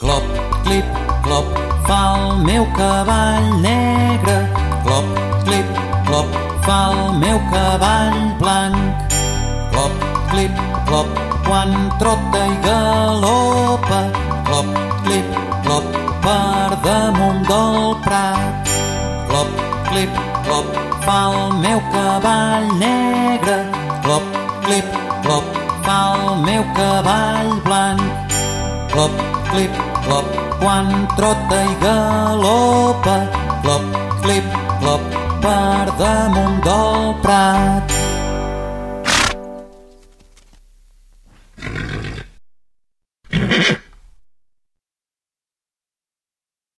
Clop, clip, clop, fa el meu cavall negre. Clop, clip, clop, fa el meu cavall blanc. Clop, clip, clop, quan trota i galopa. Clop, clip, clop, per damunt del prat. Clop, clip, clop, fa el meu cavall negre. Clop, clip, clop, fa el meu cavall blanc. Clop, clip, clop, quan trota i galopa, clop, clip, clop, per damunt del prat.